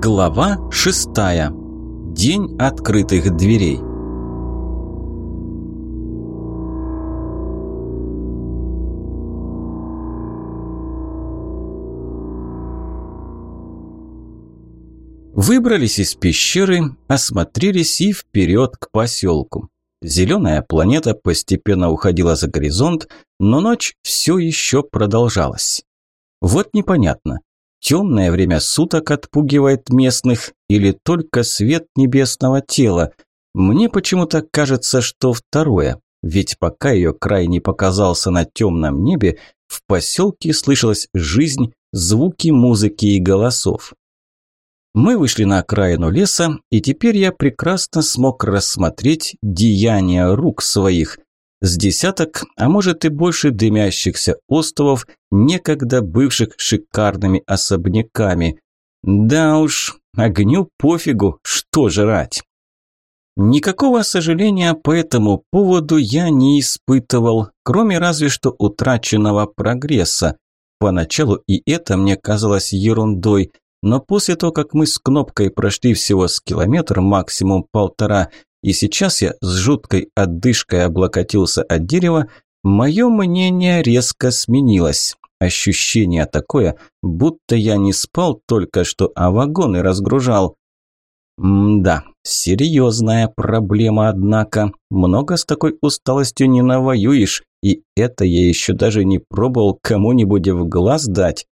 Глава шестая. День открытых дверей. Выбрались из пещеры, осмотрелись и вперед к поселку. Зеленая планета постепенно уходила за горизонт, но ночь все еще продолжалась. Вот непонятно, темное время суток отпугивает местных или только свет небесного тела. Мне почему-то кажется, что второе, ведь пока ее край не показался на темном небе, в поселке слышалась жизнь, звуки музыки и голосов. Мы вышли на окраину леса, и теперь я прекрасно смог рассмотреть деяния рук своих. С десяток, а может и больше дымящихся островов, некогда бывших шикарными особняками. Да уж, огню пофигу, что жрать. Никакого сожаления по этому поводу я не испытывал, кроме разве что утраченного прогресса. Поначалу и это мне казалось ерундой, но после того, как мы с Кнопкой прошли всего с километр, максимум полтора, и сейчас я с жуткой отдышкой облокотился от дерева, мое мнение резко сменилось. Ощущение такое, будто я не спал только что, а вагоны разгружал. М-да, серьезная проблема, однако. Много с такой усталостью не навоюешь, и это я еще даже не пробовал кому-нибудь в глаз дать.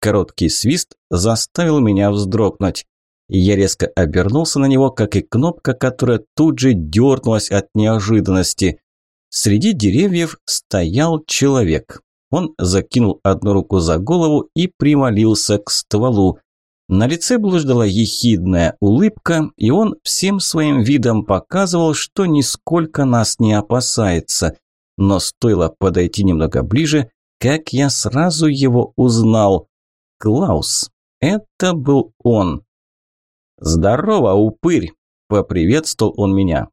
Короткий свист заставил меня вздрогнуть. Я резко обернулся на него, как и кнопка, которая тут же дернулась от неожиданности. Среди деревьев стоял человек. Он закинул одну руку за голову и примолился к стволу. На лице блуждала ехидная улыбка, и он всем своим видом показывал, что нисколько нас не опасается. Но стоило подойти немного ближе, как я сразу его узнал. Клаус. Это был он. «Здорово, упырь!» – поприветствовал он меня.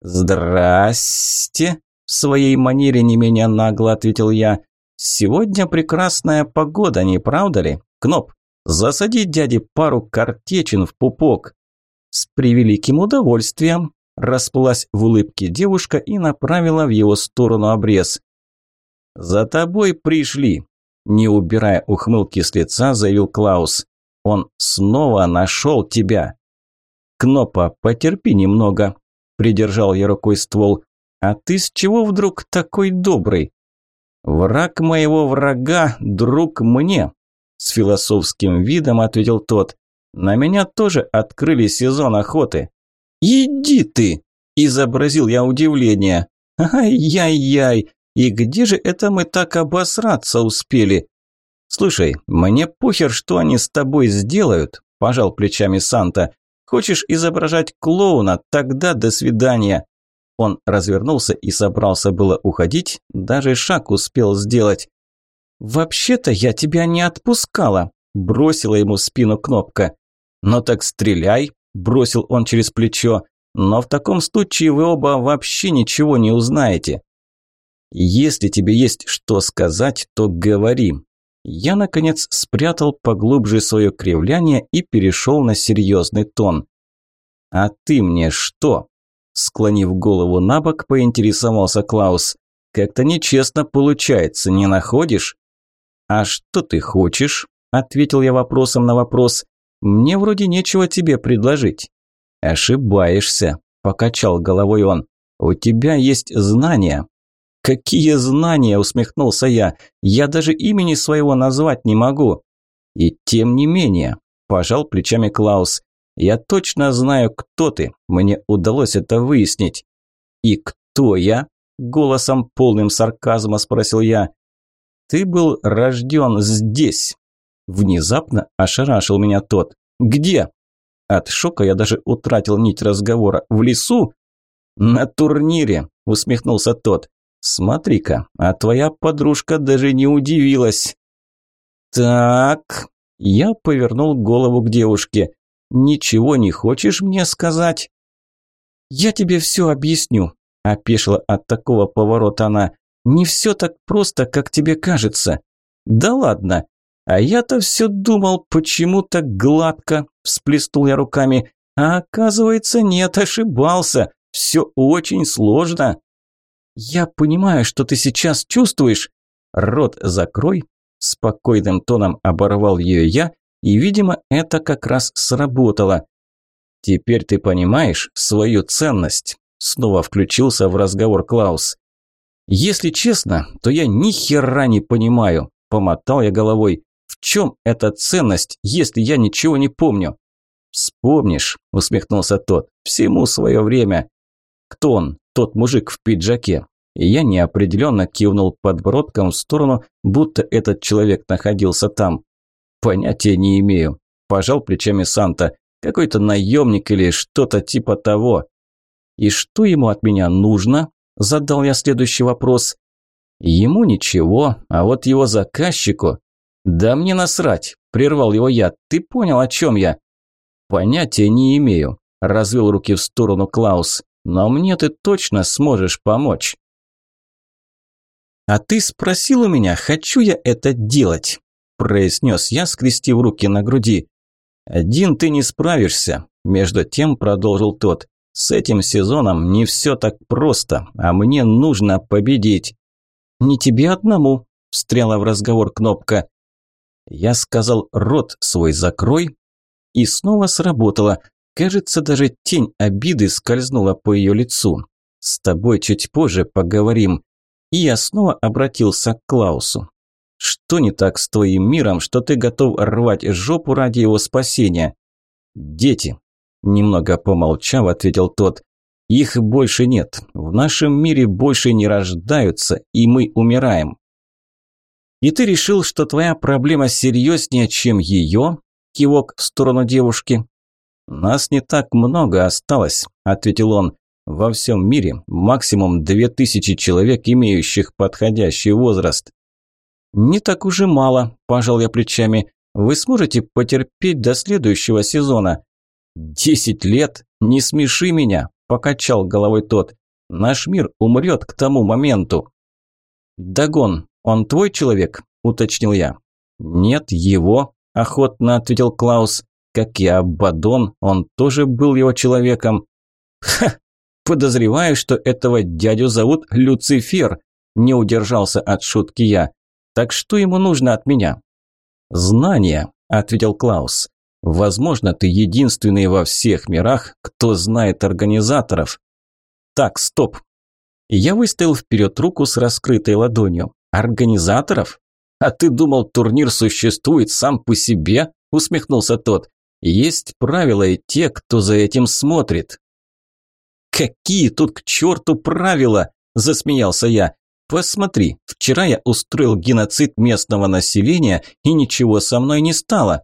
«Здрасте!» – в своей манере не менее нагло ответил я. «Сегодня прекрасная погода, не правда ли? Кноп, засади дяде пару картечин в пупок». «С превеликим удовольствием!» – расплылась в улыбке девушка и направила в его сторону обрез. «За тобой пришли!» Не убирая ухмылки с лица, заявил Клаус. «Он снова нашел тебя!» «Кнопа, потерпи немного», – придержал я рукой ствол. «А ты с чего вдруг такой добрый?» «Враг моего врага, друг мне», – с философским видом ответил тот. «На меня тоже открыли сезон охоты». «Иди ты!» – изобразил я удивление. «Ай-яй-яй! И где же это мы так обосраться успели? Слушай, мне похер, что они с тобой сделают, пожал плечами Санта. Хочешь изображать клоуна? Тогда до свидания. Он развернулся и собрался было уходить, даже шаг успел сделать. «Вообще-то я тебя не отпускала», – бросила ему в спину кнопка. «Но так стреляй», – бросил он через плечо. «Но в таком случае вы оба вообще ничего не узнаете». Если тебе есть что сказать, то говори. Я, наконец, спрятал поглубже свое кривляние и перешел на серьезный тон. «А ты мне что?» Склонив голову на бок, поинтересовался Клаус. «Как-то нечестно получается, не находишь?» «А что ты хочешь?» – ответил я вопросом на вопрос. «Мне вроде нечего тебе предложить». «Ошибаешься», – покачал головой он. «У тебя есть знания, «Какие знания!» – усмехнулся я. «Я даже имени своего назвать не могу». «И тем не менее», – пожал плечами Клаус. «Я точно знаю, кто ты. Мне удалось это выяснить». «И кто я?» – голосом полным сарказма спросил я. «Ты был рожден здесь». Внезапно ошарашил меня тот. «Где?» От шока я даже утратил нить разговора. «В лесу?» «На турнире», – усмехнулся тот. Смотри-ка, а твоя подружка даже не удивилась. Так, я повернул голову к девушке. Ничего не хочешь мне сказать? Я тебе все объясню, опешила от такого поворота она. Не все так просто, как тебе кажется. Да ладно. А я-то все думал, почему так гладко, всплеснул я руками. А оказывается, нет, ошибался. Все очень сложно. Я понимаю, что ты сейчас чувствуешь. Рот закрой. Спокойным тоном оборвал ее я, и, видимо, это как раз сработало. Теперь ты понимаешь свою ценность. Снова включился в разговор Клаус. Если честно, то я ни хера не понимаю, помотал я головой. В чем эта ценность, если я ничего не помню? Вспомнишь, усмехнулся тот. Всему свое время. Кто он, тот мужик в пиджаке? Я неопределенно кивнул подбородком в сторону, будто этот человек находился там. Понятия не имею. Пожал плечами Санта. Какой-то наемник или что-то типа того. И что ему от меня нужно? Задал я следующий вопрос. Ему ничего, а вот его заказчику... «Да мне насрать!» – прервал его я. «Ты понял, о чем я?» «Понятия не имею», – развел руки в сторону Клаус. «Но мне ты точно сможешь помочь». «А ты спросил у меня, хочу я это делать?» – произнес я, скрестив руки на груди. «Один ты не справишься», – между тем продолжил тот. «С этим сезоном не все так просто, а мне нужно победить». «Не тебе одному», – встряла в разговор Кнопка. Я сказал «рот свой закрой», и снова сработало. Кажется, даже тень обиды скользнула по ее лицу. «С тобой чуть позже поговорим». И я снова обратился к Клаусу. «Что не так с твоим миром, что ты готов рвать жопу ради его спасения?» «Дети», – немного помолчав, ответил тот. «Их больше нет. В нашем мире больше не рождаются, и мы умираем. «И ты решил, что твоя проблема серьезнее, чем ее?» Кивок в сторону девушки. «Нас не так много осталось», – ответил он. «Во всем мире максимум две тысячи человек, имеющих подходящий возраст». «Не так уж и мало», – пожал я плечами. «Вы сможете потерпеть до следующего сезона?» «Десять лет? Не смеши меня», – покачал головой тот. «Наш мир умрет к тому моменту». «Дагон, «Он твой человек?» – уточнил я. «Нет, его», – охотно ответил Клаус. «Как и Абадон, он тоже был его человеком». «Ха! Подозреваю, что этого дядю зовут Люцифер», – не удержался от шутки я. «Так что ему нужно от меня?» «Знания», – ответил Клаус. «Возможно, ты единственный во всех мирах, кто знает организаторов». «Так, стоп». Я выставил вперед руку с раскрытой ладонью. «Организаторов? А ты думал, турнир существует сам по себе?» – усмехнулся тот. «Есть правила и те, кто за этим смотрит». «Какие тут к черту правила?» – засмеялся я. «Посмотри, вчера я устроил геноцид местного населения, и ничего со мной не стало».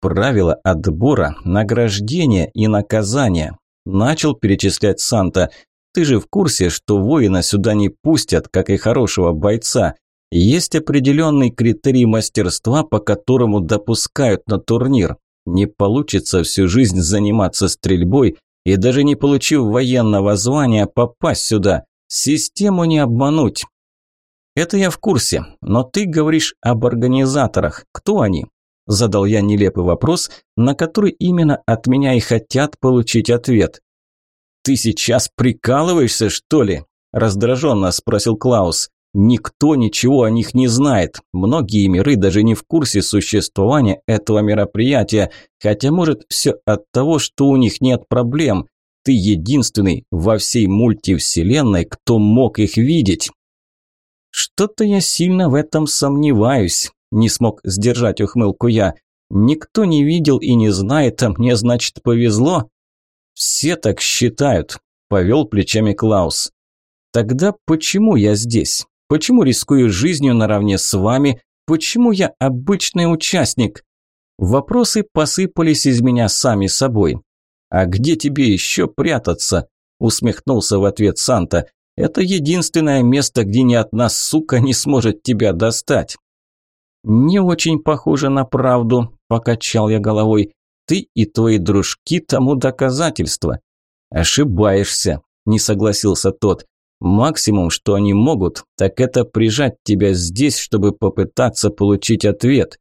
«Правила отбора, награждения и наказания», – начал перечислять Санта. Ты же в курсе, что воина сюда не пустят, как и хорошего бойца. Есть определенный критерий мастерства, по которому допускают на турнир. Не получится всю жизнь заниматься стрельбой и даже не получив военного звания попасть сюда. Систему не обмануть. Это я в курсе, но ты говоришь об организаторах. Кто они? Задал я нелепый вопрос, на который именно от меня и хотят получить ответ. «Ты сейчас прикалываешься, что ли?» – раздраженно спросил Клаус. «Никто ничего о них не знает. Многие миры даже не в курсе существования этого мероприятия, хотя может все от того, что у них нет проблем. Ты единственный во всей мультивселенной, кто мог их видеть». «Что-то я сильно в этом сомневаюсь», – не смог сдержать ухмылку я. «Никто не видел и не знает, а мне, значит, повезло?» «Все так считают», – повел плечами Клаус. «Тогда почему я здесь? Почему рискую жизнью наравне с вами? Почему я обычный участник?» Вопросы посыпались из меня сами собой. «А где тебе еще прятаться?» – усмехнулся в ответ Санта. «Это единственное место, где ни одна сука не сможет тебя достать». «Не очень похоже на правду», – покачал я головой. Ты и твои дружки тому доказательство. Ошибаешься, не согласился тот. Максимум, что они могут, так это прижать тебя здесь, чтобы попытаться получить ответ.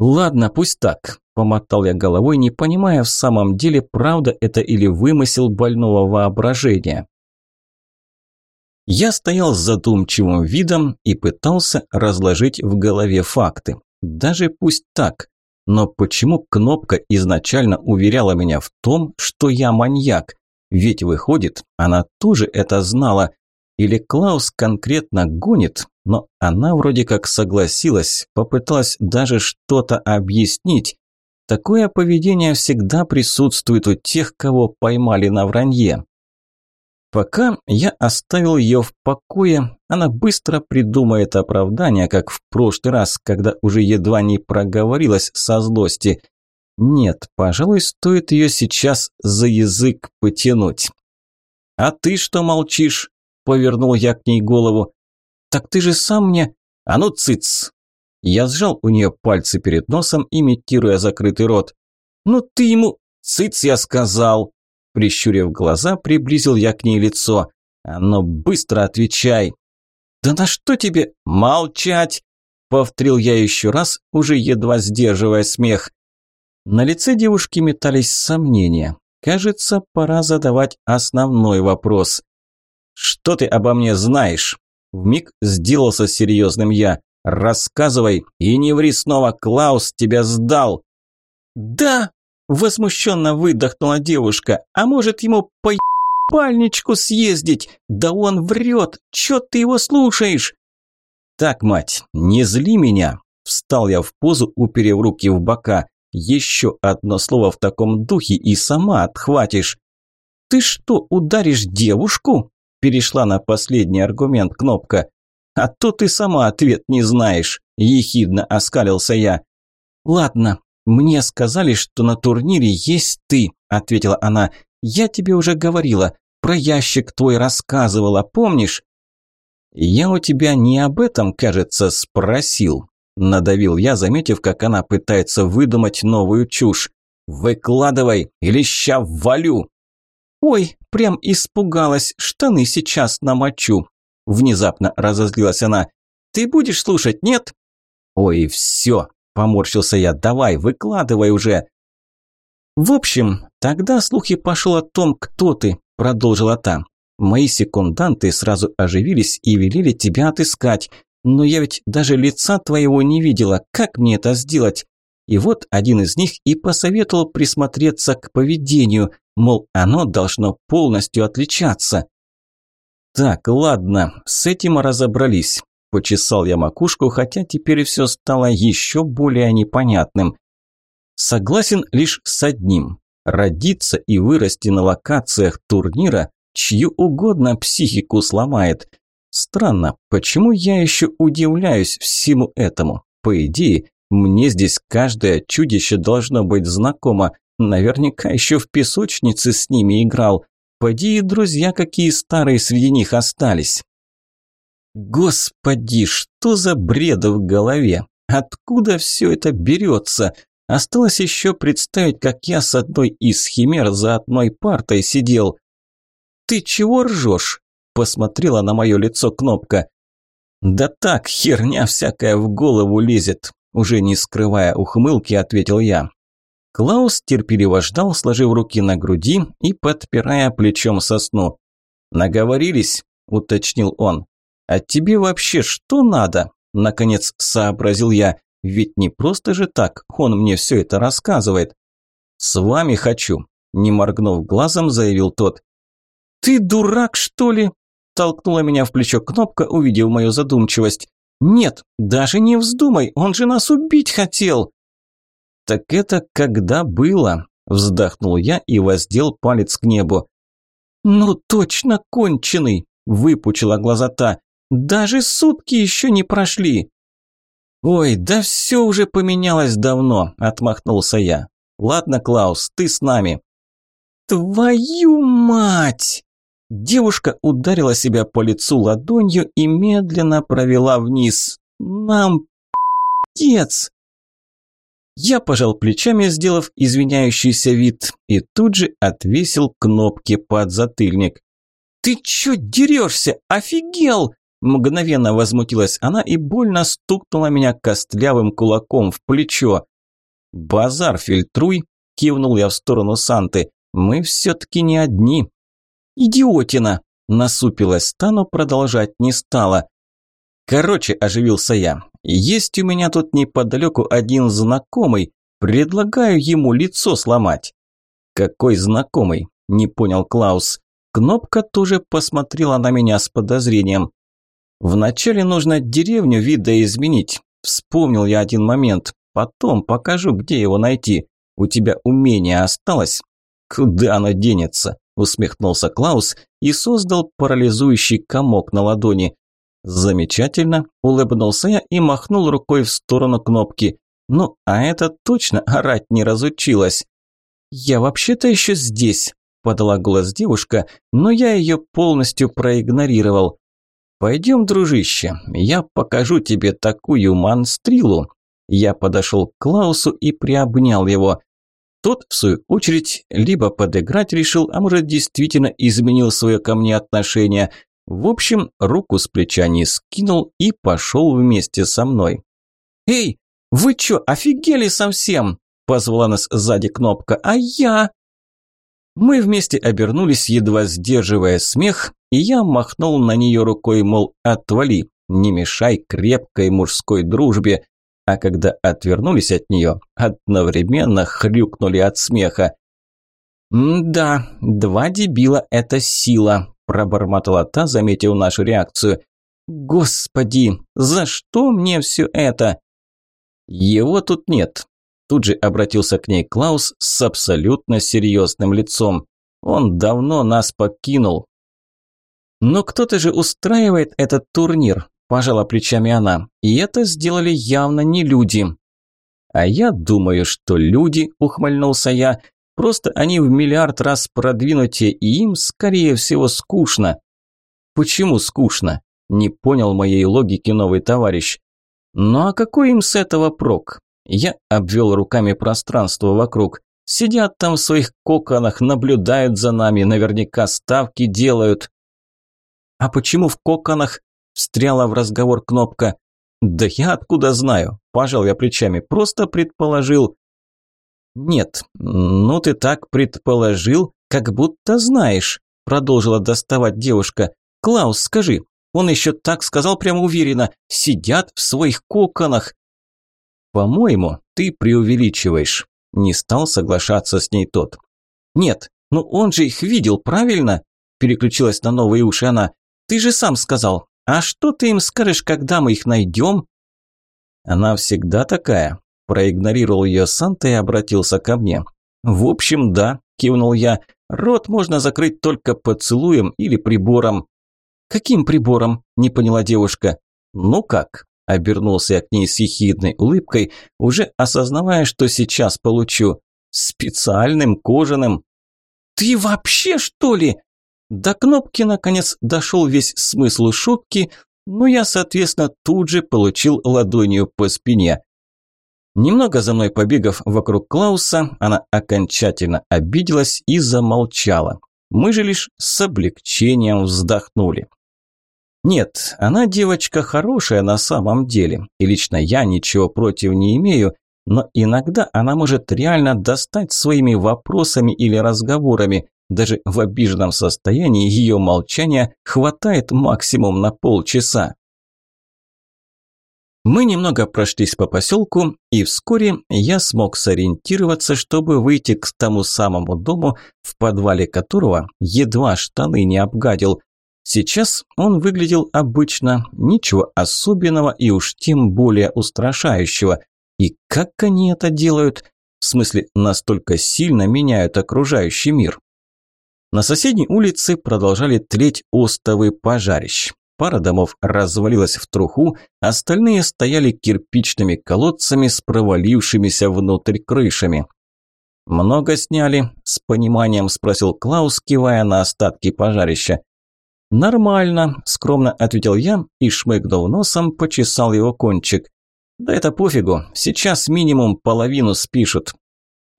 Ладно, пусть так, помотал я головой, не понимая в самом деле, правда это или вымысел больного воображения. Я стоял с задумчивым видом и пытался разложить в голове факты. Даже пусть так. Но почему Кнопка изначально уверяла меня в том, что я маньяк? Ведь выходит, она тоже это знала. Или Клаус конкретно гонит, но она вроде как согласилась, попыталась даже что-то объяснить. Такое поведение всегда присутствует у тех, кого поймали на вранье. Пока я оставил ее в покое, она быстро придумает оправдание, как в прошлый раз, когда уже едва не проговорилась со злости. Нет, пожалуй, стоит ее сейчас за язык потянуть. «А ты что молчишь?» – повернул я к ней голову. «Так ты же сам мне...» «А ну, цыц!» Я сжал у нее пальцы перед носом, имитируя закрытый рот. «Ну ты ему...» «Цыц, я сказал!» Прищурив глаза, приблизил я к ней лицо. «А ну, быстро отвечай!» «Да на что тебе молчать?» Повторил я еще раз, уже едва сдерживая смех. На лице девушки метались сомнения. Кажется, пора задавать основной вопрос. «Что ты обо мне знаешь?» Вмиг сделался серьезным я. «Рассказывай и не ври снова, Клаус тебя сдал!» «Да!» – возмущенно выдохнула девушка. «А может ему по пальничку съездить? Да он врет! Чё ты его слушаешь?» «Так, мать, не зли меня!» Встал я в позу, уперев руки в бока. «Еще одно слово в таком духе и сама отхватишь!» «Ты что, ударишь девушку?» Перешла на последний аргумент кнопка. «А то ты сама ответ не знаешь», – ехидно оскалился я. «Ладно, мне сказали, что на турнире есть ты», – ответила она. «Я тебе уже говорила, про ящик твой рассказывала, помнишь?» «Я у тебя не об этом, кажется, спросил», – надавил я, заметив, как она пытается выдумать новую чушь. «Выкладывай, или ща валю!» «Ой, прям испугалась, штаны сейчас намочу», Внезапно разозлилась она. «Ты будешь слушать, нет?» «Ой, все!» – поморщился я. «Давай, выкладывай уже!» «В общем, тогда слухи пошел о том, кто ты», – продолжила та. «Мои секунданты сразу оживились и велели тебя отыскать. Но я ведь даже лица твоего не видела. Как мне это сделать?» И вот один из них и посоветовал присмотреться к поведению, мол, оно должно полностью отличаться. «Так, ладно, с этим разобрались». Почесал я макушку, хотя теперь все стало еще более непонятным. Согласен лишь с одним. Родиться и вырасти на локациях турнира чью угодно психику сломает. Странно, почему я еще удивляюсь всему этому? По идее, мне здесь каждое чудище должно быть знакомо. Наверняка еще в песочнице с ними играл. Поди и друзья какие старые среди них остались. Господи, что за бред в голове? Откуда все это берется? Осталось еще представить, как я с одной из химер за одной партой сидел. «Ты чего ржешь?» – посмотрела на мое лицо кнопка. «Да так, херня всякая в голову лезет», – уже не скрывая ухмылки, ответил я. Клаус терпеливо ждал, сложив руки на груди и подпирая плечом сосну. «Наговорились?» – уточнил он. «А тебе вообще что надо?» – наконец сообразил я. «Ведь не просто же так, он мне все это рассказывает». «С вами хочу», – не моргнув глазом, заявил тот. «Ты дурак, что ли?» – толкнула меня в плечо кнопка, увидев мою задумчивость. «Нет, даже не вздумай, он же нас убить хотел!» «Так это когда было?» – вздохнул я и воздел палец к небу. «Ну точно конченый!» – выпучила глаза та. «Даже сутки еще не прошли!» «Ой, да все уже поменялось давно», – отмахнулся я. «Ладно, Клаус, ты с нами». «Твою мать!» Девушка ударила себя по лицу ладонью и медленно провела вниз. «Нам пи***ец!» Я пожал плечами, сделав извиняющийся вид, и тут же отвесил кнопки под затыльник. «Ты чё дерешься? Офигел!» Мгновенно возмутилась она и больно стукнула меня костлявым кулаком в плечо. «Базар фильтруй!» – кивнул я в сторону Санты. «Мы все-таки не одни!» «Идиотина!» – насупилась та, но продолжать не стала. «Короче», – оживился я, – «есть у меня тут неподалеку один знакомый, предлагаю ему лицо сломать». «Какой знакомый?» – не понял Клаус. Кнопка тоже посмотрела на меня с подозрением. «Вначале нужно деревню видоизменить», – вспомнил я один момент. «Потом покажу, где его найти. У тебя умение осталось?» «Куда оно денется?» – усмехнулся Клаус и создал парализующий комок на ладони. «Замечательно», – улыбнулся я и махнул рукой в сторону кнопки. «Ну, а это точно орать не разучилась». «Я вообще-то еще здесь», – подала голос девушка, но я ее полностью проигнорировал. «Пойдем, дружище, я покажу тебе такую манстрилу». Я подошел к Клаусу и приобнял его. Тот, в свою очередь, либо подыграть решил, а может, действительно изменил свое ко мне отношение. В общем, руку с плеча не скинул и пошел вместе со мной. «Эй, вы чё, офигели совсем?» – позвала нас сзади кнопка. «А я?» Мы вместе обернулись, едва сдерживая смех, и я махнул на нее рукой, мол, отвали, не мешай крепкой мужской дружбе. А когда отвернулись от нее, одновременно хрюкнули от смеха. «Да, два дебила – это сила», – пробормотала та, заметив нашу реакцию. «Господи, за что мне все это?» «Его тут нет», Тут же обратился к ней Клаус с абсолютно серьезным лицом. Он давно нас покинул. Но кто-то же устраивает этот турнир, пожала плечами она. И это сделали явно не люди. А я думаю, что люди, ухмыльнулся я, просто они в миллиард раз продвинутее, и им, скорее всего, скучно. Почему скучно? Не понял моей логики новый товарищ. Ну а какой им с этого прок? Я обвел руками пространство вокруг. Сидят там в своих коконах, наблюдают за нами, наверняка ставки делают. А почему в коконах? Встряла в разговор кнопка. Да я откуда знаю? Пожал я плечами, просто предположил. Нет, ну ты так предположил, как будто знаешь, продолжила доставать девушка. Клаус, скажи, он еще так сказал прямо уверенно, сидят в своих коконах. «По-моему, ты преувеличиваешь», – не стал соглашаться с ней тот. «Нет, ну он же их видел, правильно?» – переключилась на новые уши она. «Ты же сам сказал. А что ты им скажешь, когда мы их найдем?» «Она всегда такая», – проигнорировал ее Санта и обратился ко мне. «В общем, да», – кивнул я. «Рот можно закрыть только поцелуем или прибором». «Каким прибором?» – не поняла девушка. «Ну как?» Обернулся я к ней с ехидной улыбкой, уже осознавая, что сейчас получу. Специальным кожаным. «Ты вообще, что ли?» До кнопки, наконец, дошел весь смысл шутки, но я, соответственно, тут же получил ладонью по спине. Немного за мной побегав вокруг Клауса, она окончательно обиделась и замолчала. Мы же лишь с облегчением вздохнули. Нет, она девочка хорошая на самом деле, и лично я ничего против не имею, но иногда она может реально достать своими вопросами или разговорами. Даже в обиженном состоянии ее молчания хватает максимум на полчаса. Мы немного прошлись по поселку, и вскоре я смог сориентироваться, чтобы выйти к тому самому дому, в подвале которого едва штаны не обгадил. Сейчас он выглядел обычно, ничего особенного и уж тем более устрашающего. И как они это делают? В смысле, настолько сильно меняют окружающий мир. На соседней улице продолжали тлеть остовы пожарищ. Пара домов развалилась в труху, остальные стояли кирпичными колодцами с провалившимися внутрь крышами. «Много сняли?» – с пониманием спросил Клаус, кивая на остатки пожарища. «Нормально», – скромно ответил я и, шмыгнув носом, почесал его кончик. «Да это пофигу, сейчас минимум половину спишут».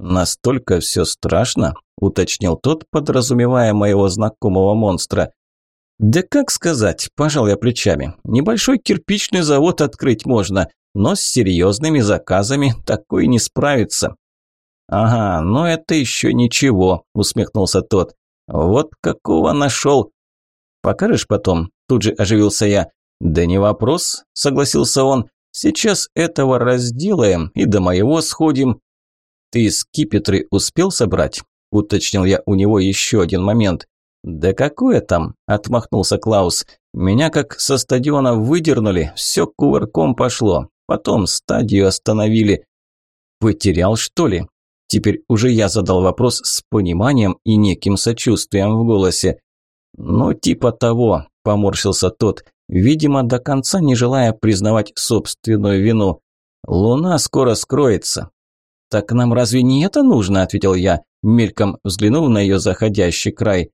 «Настолько все страшно?» – уточнил тот, подразумевая моего знакомого монстра. Да как сказать, пожал я плечами. Небольшой кирпичный завод открыть можно, но с серьезными заказами такой не справится. Ага, но это еще ничего, усмехнулся тот. Вот какого нашел. Покажешь потом? Тут же оживился я. Да не вопрос, согласился он. Сейчас этого разделаем и до моего сходим. Ты скипетры успел собрать? Уточнил я у него еще один момент. «Да какое там?» – отмахнулся Клаус. «Меня как со стадиона выдернули, все кувырком пошло. Потом стадию остановили». «Потерял, что ли?» Теперь уже я задал вопрос с пониманием и неким сочувствием в голосе. «Ну, типа того», – поморщился тот, видимо, до конца не желая признавать собственную вину. «Луна скоро скроется». «Так нам разве не это нужно?» – ответил я, мельком взглянув на ее заходящий край.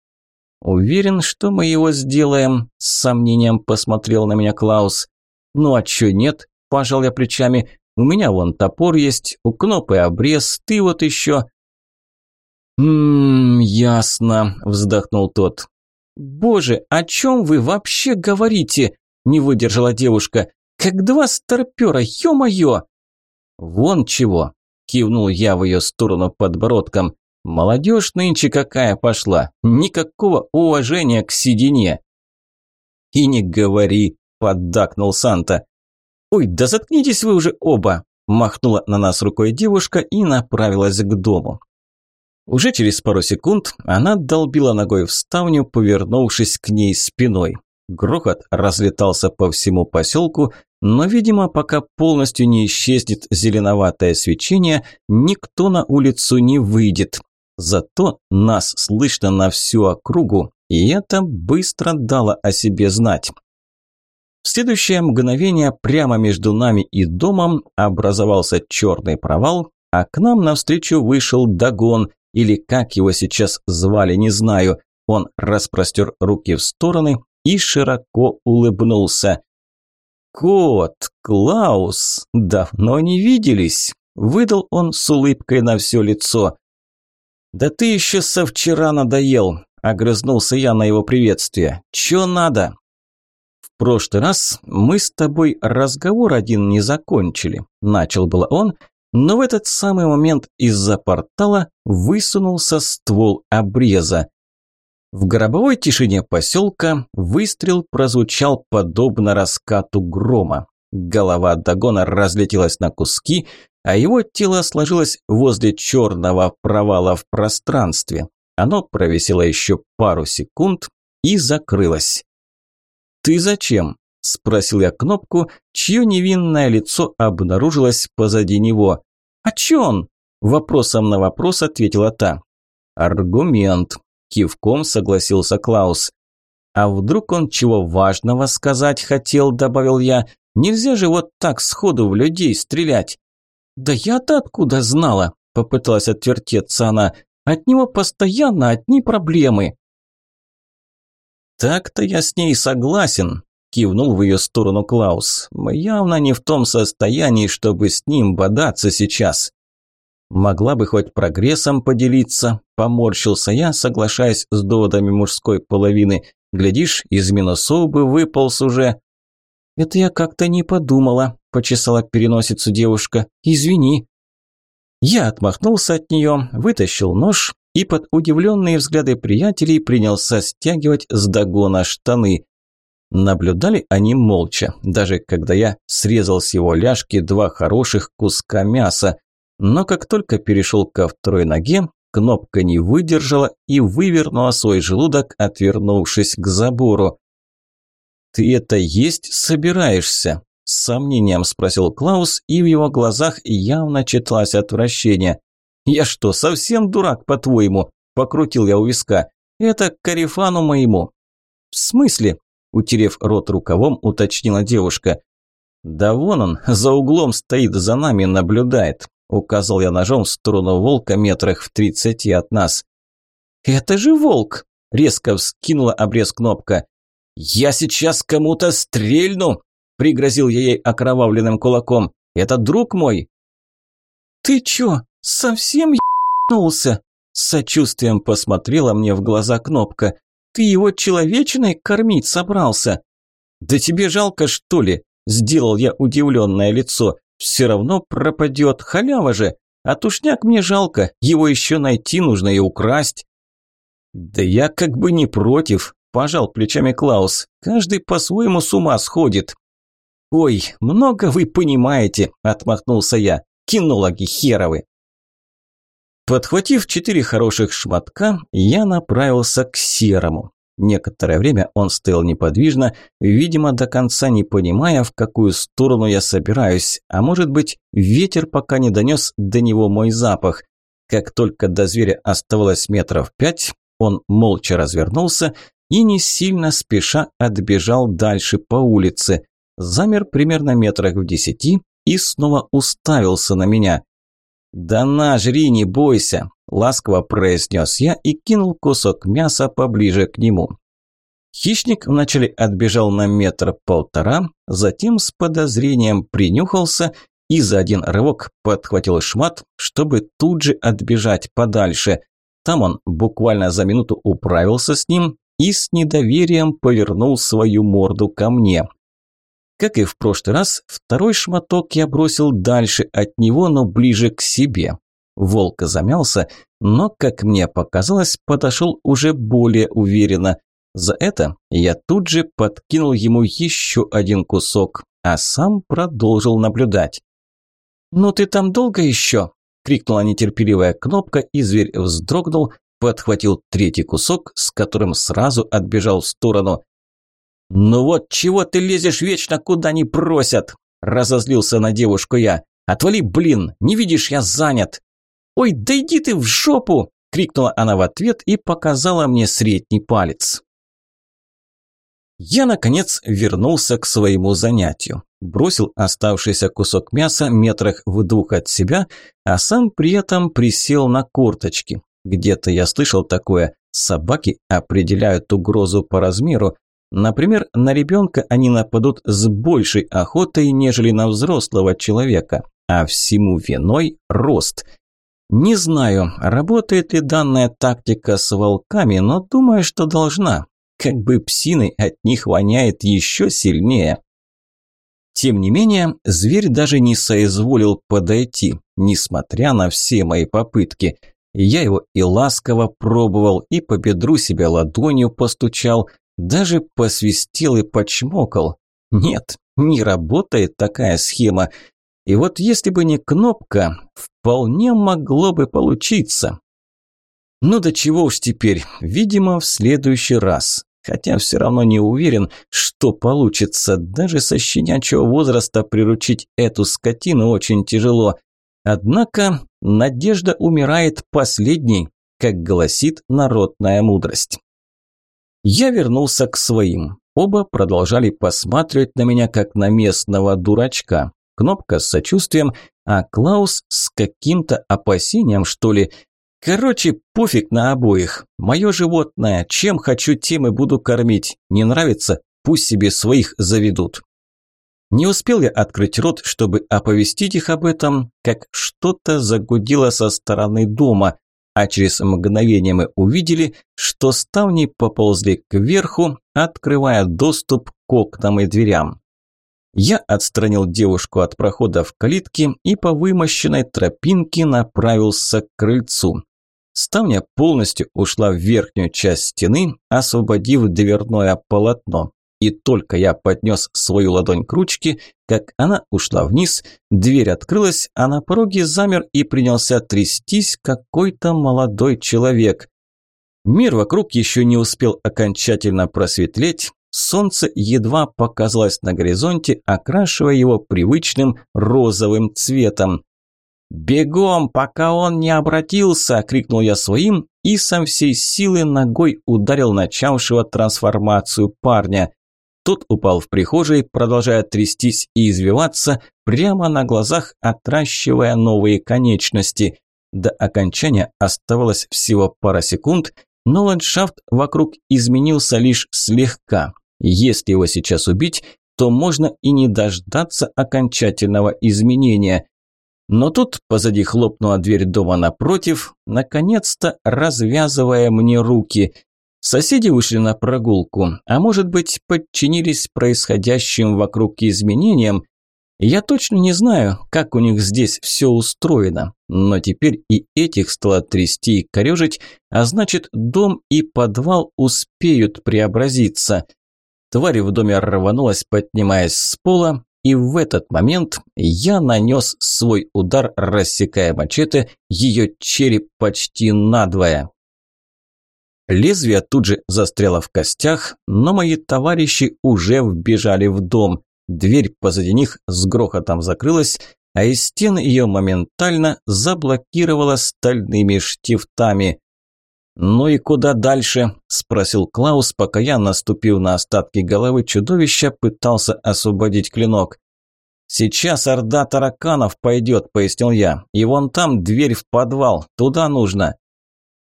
«Уверен, что мы его сделаем», – с сомнением посмотрел на меня Клаус. «Ну а чё нет?» – пожал я плечами. «У меня вон топор есть, у Кнопы обрез, ты вот еще». «Ммм, ясно», – вздохнул тот. «Боже, о чем вы вообще говорите?» – не выдержала девушка. «Как два старпера, ё-моё!» «Вон чего!» – кивнул я в ее сторону подбородком. Молодежь нынче какая пошла, никакого уважения к седине. И не говори, поддакнул Санта. Ой, да заткнитесь вы уже оба, махнула на нас рукой девушка и направилась к дому. Уже через пару секунд она долбила ногой в ставню, повернувшись к ней спиной. Грохот разлетался по всему поселку, но, видимо, пока полностью не исчезнет зеленоватое свечение, никто на улицу не выйдет. Зато нас слышно на всю округу, и это быстро дало о себе знать. В следующее мгновение прямо между нами и домом образовался черный провал, а к нам навстречу вышел Дагон, или как его сейчас звали, не знаю. Он распростер руки в стороны и широко улыбнулся. «Кот, Клаус, давно не виделись!» – выдал он с улыбкой на все лицо. «Да ты еще со вчера надоел», – огрызнулся я на его приветствие. «Чё надо?» «В прошлый раз мы с тобой разговор один не закончили», – начал было он, но в этот самый момент из-за портала высунулся ствол обреза. В гробовой тишине поселка выстрел прозвучал подобно раскату грома. Голова Дагона разлетелась на куски, а его тело сложилось возле черного провала в пространстве. Оно провисело еще пару секунд и закрылось. «Ты зачем?» – спросил я кнопку, чье невинное лицо обнаружилось позади него. «А чё он?» – вопросом на вопрос ответила та. «Аргумент», – кивком согласился Клаус. «А вдруг он чего важного сказать хотел?» – добавил я. «Нельзя же вот так сходу в людей стрелять. «Да я-то откуда знала?» – попыталась отвертеться она. «От него постоянно одни проблемы». «Так-то я с ней согласен», – кивнул в ее сторону Клаус. «Мы явно не в том состоянии, чтобы с ним бодаться сейчас». «Могла бы хоть прогрессом поделиться», – поморщился я, соглашаясь с доводами мужской половины. «Глядишь, из минусов бы выполз уже». «Это я как-то не подумала», – почесала переносицу девушка. «Извини». Я отмахнулся от нее, вытащил нож и под удивленные взгляды приятелей принялся стягивать с догона штаны. Наблюдали они молча, даже когда я срезал с его ляжки два хороших куска мяса. Но как только перешел ко второй ноге, кнопка не выдержала и вывернула свой желудок, отвернувшись к забору. «Ты это есть собираешься?» – с сомнением спросил Клаус, и в его глазах явно читалось отвращение. «Я что, совсем дурак, по-твоему?» – покрутил я у виска. «Это карифану моему». «В смысле?» – утерев рот рукавом, уточнила девушка. «Да вон он, за углом стоит, за нами наблюдает», – указал я ножом в сторону волка метрах в тридцати от нас. «Это же волк!» – резко вскинула обрез кнопка. «Я сейчас кому-то стрельну!» – пригрозил я ей окровавленным кулаком. «Это друг мой!» «Ты чё, совсем ебнулся?» – с сочувствием посмотрела мне в глаза кнопка. ты его человечиной кормить собрался?» «Да тебе жалко, что ли?» – сделал я удивленное лицо. «Все равно пропадет, халява же. А тушняк мне жалко, его еще найти нужно и украсть». «Да я как бы не против», – пожал плечами Клаус. «Каждый по-своему с ума сходит». «Ой, много вы понимаете», – отмахнулся я. «Кинологи херовы». Подхватив четыре хороших шматка, я направился к серому. Некоторое время он стоял неподвижно, видимо, до конца не понимая, в какую сторону я собираюсь, а может быть, ветер пока не донес до него мой запах. Как только до зверя оставалось метров пять, он молча развернулся и не сильно спеша отбежал дальше по улице. Замер примерно метрах в десяти и снова уставился на меня. «Да на, жри, не бойся!» – ласково произнес я и кинул кусок мяса поближе к нему. Хищник вначале отбежал на метр полтора, затем с подозрением принюхался и за один рывок подхватил шмат, чтобы тут же отбежать подальше. Там он буквально за минуту управился с ним и с недоверием повернул свою морду ко мне. Как и в прошлый раз, второй шматок я бросил дальше от него, но ближе к себе. Волк замялся, но, как мне показалось, подошел уже более уверенно. За это я тут же подкинул ему еще один кусок, а сам продолжил наблюдать. «Ну ты там долго еще?» – крикнула нетерпеливая кнопка, и зверь вздрогнул, подхватил третий кусок, с которым сразу отбежал в сторону. «Ну вот чего ты лезешь вечно, куда не просят?» – разозлился на девушку я. «Отвали, блин, не видишь, я занят!» «Ой, да иди ты в жопу!» – крикнула она в ответ и показала мне средний палец. Я, наконец, вернулся к своему занятию. Бросил оставшийся кусок мяса метрах в двух от себя, а сам при этом присел на корточки. Где-то я слышал такое. Собаки определяют угрозу по размеру, Например, на ребенка они нападут с большей охотой, нежели на взрослого человека, а всему виной рост. Не знаю, работает ли данная тактика с волками, но думаю, что должна. Как бы псиной от них воняет еще сильнее. Тем не менее, зверь даже не соизволил подойти, несмотря на все мои попытки. Я его и ласково пробовал, и по бедру себя ладонью постучал, даже посвистел и почмокал. Нет, не работает такая схема. И вот если бы не кнопка, вполне могло бы получиться. Ну да чего уж теперь, видимо, в следующий раз. Хотя все равно не уверен, что получится. Даже со щенячьего возраста приручить эту скотину очень тяжело. Однако надежда умирает последней, как гласит народная мудрость. Я вернулся к своим. Оба продолжали посматривать на меня, как на местного дурачка. Кнопка с сочувствием, а Клаус с каким-то опасением, что ли. Короче, пофиг на обоих. Мое животное, чем хочу, тем и буду кормить. Не нравится? Пусть себе своих заведут. Не успел я открыть рот, чтобы оповестить их об этом, как что-то загудело со стороны дома а через мгновение мы увидели, что ставни поползли кверху, открывая доступ к окнам и дверям. Я отстранил девушку от прохода в калитке и по вымощенной тропинке направился к крыльцу. Ставня полностью ушла в верхнюю часть стены, освободив дверное полотно. И только я поднес свою ладонь к ручке, как она ушла вниз, дверь открылась, а на пороге замер и принялся трястись какой-то молодой человек. Мир вокруг еще не успел окончательно просветлеть, солнце едва показалось на горизонте, окрашивая его привычным розовым цветом. «Бегом, пока он не обратился!» – крикнул я своим и со всей силы ногой ударил начавшего трансформацию парня. Тот упал в прихожей, продолжая трястись и извиваться, прямо на глазах отращивая новые конечности. До окончания оставалось всего пара секунд, но ландшафт вокруг изменился лишь слегка. Если его сейчас убить, то можно и не дождаться окончательного изменения. Но тут позади хлопнула дверь дома напротив, наконец-то развязывая мне руки – Соседи вышли на прогулку, а может быть, подчинились происходящим вокруг изменениям. Я точно не знаю, как у них здесь все устроено, но теперь и этих стало трясти и корежить, а значит, дом и подвал успеют преобразиться. Тварь в доме рванулась, поднимаясь с пола, и в этот момент я нанес свой удар, рассекая мачете, ее череп почти надвое. Лезвие тут же застряло в костях, но мои товарищи уже вбежали в дом. Дверь позади них с грохотом закрылась, а из стен ее моментально заблокировала стальными штифтами. «Ну и куда дальше?» – спросил Клаус, пока я, наступив на остатки головы чудовища, пытался освободить клинок. «Сейчас орда тараканов пойдет», – пояснил я. «И вон там дверь в подвал, туда нужно».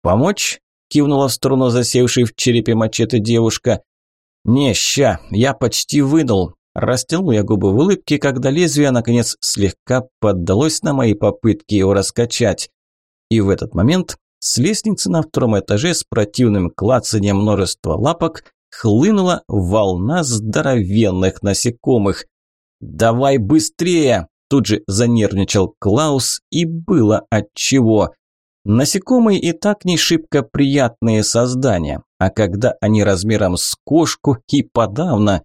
«Помочь?» кивнула в сторону засевшей в черепе мачете девушка. «Не, ща, я почти вынул». Растянул я губы в улыбке, когда лезвие, наконец, слегка поддалось на мои попытки его раскачать. И в этот момент с лестницы на втором этаже с противным клацанием множества лапок хлынула волна здоровенных насекомых. «Давай быстрее!» – тут же занервничал Клаус, и было отчего. Насекомые и так не шибко приятные создания, а когда они размером с кошку и подавно.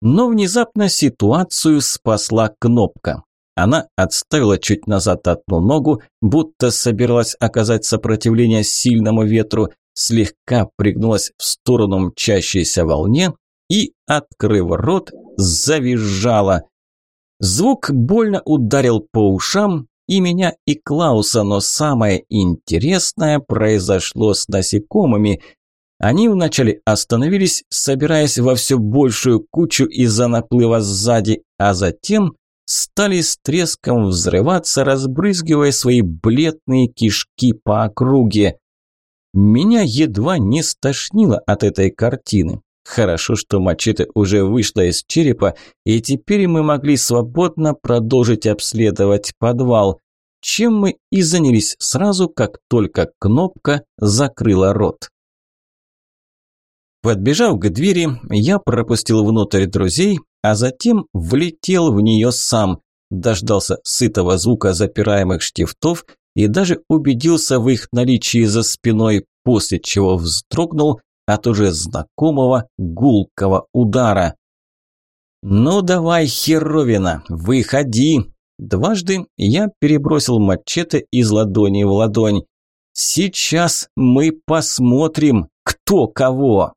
Но внезапно ситуацию спасла кнопка. Она отставила чуть назад одну ногу, будто собиралась оказать сопротивление сильному ветру, слегка пригнулась в сторону мчащейся волне и, открыв рот, завизжала. Звук больно ударил по ушам, и меня, и Клауса, но самое интересное произошло с насекомыми. Они вначале остановились, собираясь во все большую кучу из-за наплыва сзади, а затем стали с треском взрываться, разбрызгивая свои бледные кишки по округе. Меня едва не стошнило от этой картины. Хорошо, что мачете уже вышла из черепа, и теперь мы могли свободно продолжить обследовать подвал, чем мы и занялись сразу, как только кнопка закрыла рот. Подбежав к двери, я пропустил внутрь друзей, а затем влетел в нее сам, дождался сытого звука запираемых штифтов и даже убедился в их наличии за спиной, после чего вздрогнул от уже знакомого гулкого удара. «Ну давай, херовина, выходи!» Дважды я перебросил мачете из ладони в ладонь. «Сейчас мы посмотрим, кто кого!»